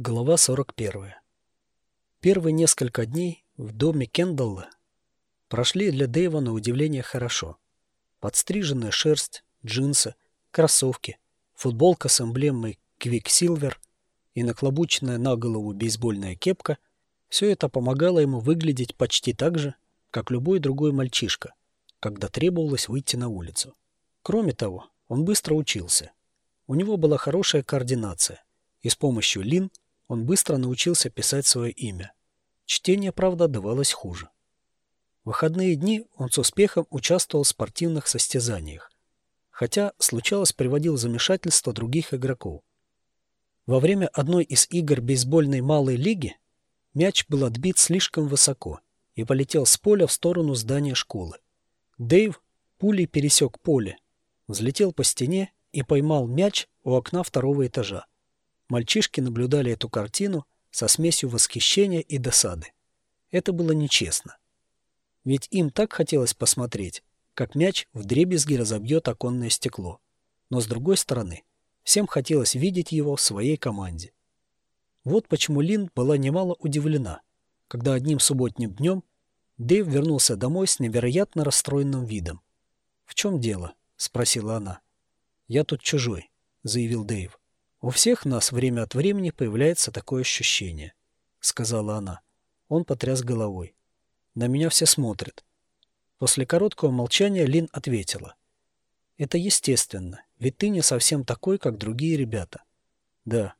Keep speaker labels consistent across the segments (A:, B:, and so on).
A: Глава 41. Первые несколько дней в доме Кендалла прошли для Дэйва на удивление хорошо. Подстриженная шерсть, джинсы, кроссовки, футболка с эмблемой Quicksilver и наклобученная на голову бейсбольная кепка – все это помогало ему выглядеть почти так же, как любой другой мальчишка, когда требовалось выйти на улицу. Кроме того, он быстро учился. У него была хорошая координация, и с помощью Лин – он быстро научился писать свое имя. Чтение, правда, давалось хуже. В выходные дни он с успехом участвовал в спортивных состязаниях, хотя случалось приводил замешательство других игроков. Во время одной из игр бейсбольной малой лиги мяч был отбит слишком высоко и полетел с поля в сторону здания школы. Дэйв пулей пересек поле, взлетел по стене и поймал мяч у окна второго этажа. Мальчишки наблюдали эту картину со смесью восхищения и досады. Это было нечестно. Ведь им так хотелось посмотреть, как мяч вдребезги разобьет оконное стекло. Но с другой стороны, всем хотелось видеть его в своей команде. Вот почему Лин была немало удивлена, когда одним субботним днем Дэйв вернулся домой с невероятно расстроенным видом. «В чем дело?» — спросила она. «Я тут чужой», — заявил Дэйв. «У всех нас время от времени появляется такое ощущение», — сказала она. Он потряс головой. «На меня все смотрят». После короткого молчания Лин ответила. «Это естественно, ведь ты не совсем такой, как другие ребята». «Да».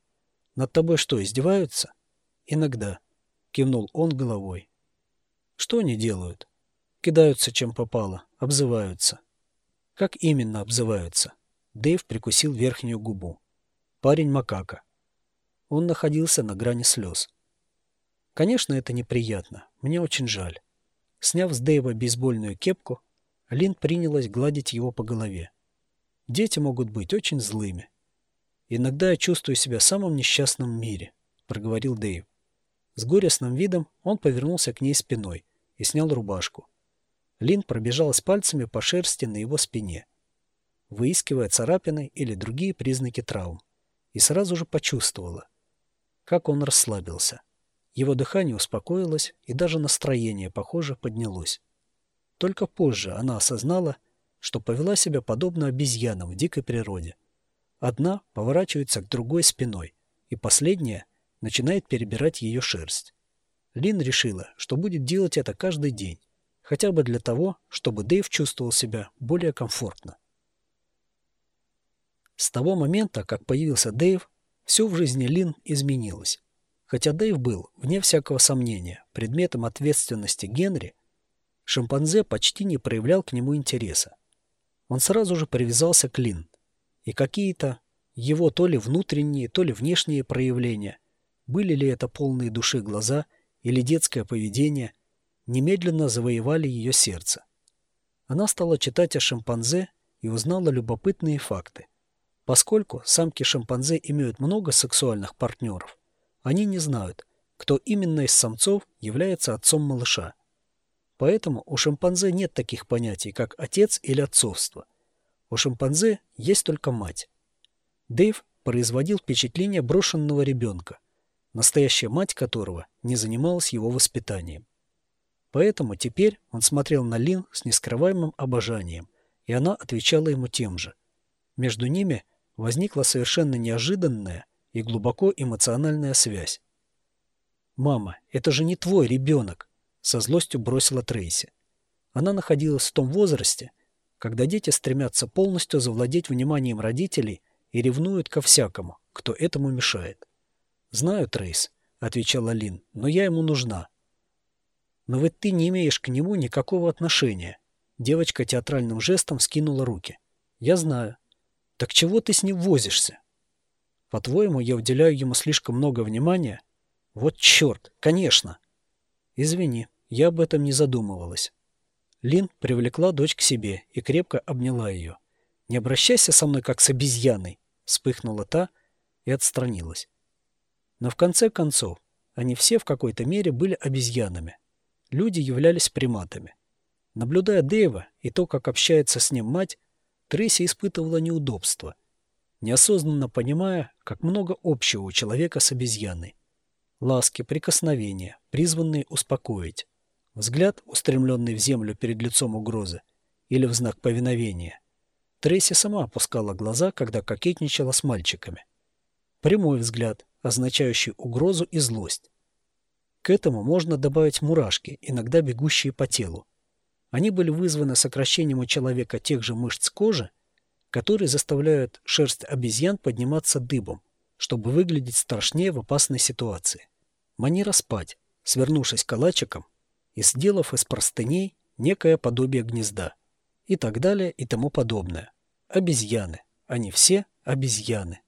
A: «Над тобой что, издеваются?» «Иногда», — кивнул он головой. «Что они делают?» «Кидаются, чем попало, обзываются». «Как именно обзываются?» Дэйв прикусил верхнюю губу. Парень макака. Он находился на грани слез. Конечно, это неприятно. Мне очень жаль. Сняв с Дэйва бейсбольную кепку, Лин принялась гладить его по голове. Дети могут быть очень злыми. Иногда я чувствую себя самым несчастным в мире, проговорил Дэйв. С горестным видом он повернулся к ней спиной и снял рубашку. Лин пробежалась пальцами по шерсти на его спине, выискивая царапины или другие признаки травм и сразу же почувствовала, как он расслабился. Его дыхание успокоилось, и даже настроение, похоже, поднялось. Только позже она осознала, что повела себя подобно обезьянам в дикой природе. Одна поворачивается к другой спиной, и последняя начинает перебирать ее шерсть. Лин решила, что будет делать это каждый день, хотя бы для того, чтобы Дэйв чувствовал себя более комфортно. С того момента, как появился Дэйв, все в жизни Лин изменилось. Хотя Дэйв был, вне всякого сомнения, предметом ответственности Генри, шимпанзе почти не проявлял к нему интереса. Он сразу же привязался к Лин, и какие-то его то ли внутренние, то ли внешние проявления, были ли это полные души глаза или детское поведение, немедленно завоевали ее сердце. Она стала читать о шимпанзе и узнала любопытные факты – Поскольку самки шимпанзе имеют много сексуальных партнеров, они не знают, кто именно из самцов является отцом малыша. Поэтому у шимпанзе нет таких понятий, как отец или отцовство. У шимпанзе есть только мать. Дэйв производил впечатление брошенного ребенка, настоящая мать которого не занималась его воспитанием. Поэтому теперь он смотрел на Лин с нескрываемым обожанием, и она отвечала ему тем же. Между ними – возникла совершенно неожиданная и глубоко эмоциональная связь. «Мама, это же не твой ребенок!» — со злостью бросила Трейси. Она находилась в том возрасте, когда дети стремятся полностью завладеть вниманием родителей и ревнуют ко всякому, кто этому мешает. «Знаю, Трейс», — отвечала Лин, — «но я ему нужна». «Но ведь ты не имеешь к нему никакого отношения». Девочка театральным жестом скинула руки. «Я знаю. Так чего ты с ним возишься? По-твоему, я уделяю ему слишком много внимания? Вот черт, конечно. Извини, я об этом не задумывалась. Лин привлекла дочь к себе и крепко обняла ее. «Не обращайся со мной, как с обезьяной!» Вспыхнула та и отстранилась. Но в конце концов, они все в какой-то мере были обезьянами. Люди являлись приматами. Наблюдая Дэйва и то, как общается с ним мать, Трейси испытывала неудобство. неосознанно понимая, как много общего у человека с обезьяной. Ласки, прикосновения, призванные успокоить. Взгляд, устремленный в землю перед лицом угрозы, или в знак повиновения. Трейси сама опускала глаза, когда кокетничала с мальчиками. Прямой взгляд, означающий угрозу и злость. К этому можно добавить мурашки, иногда бегущие по телу. Они были вызваны сокращением у человека тех же мышц кожи, которые заставляют шерсть обезьян подниматься дыбом, чтобы выглядеть страшнее в опасной ситуации. Манера спать, свернувшись калачиком и сделав из простыней некое подобие гнезда. И так далее и тому подобное. Обезьяны. Они все обезьяны.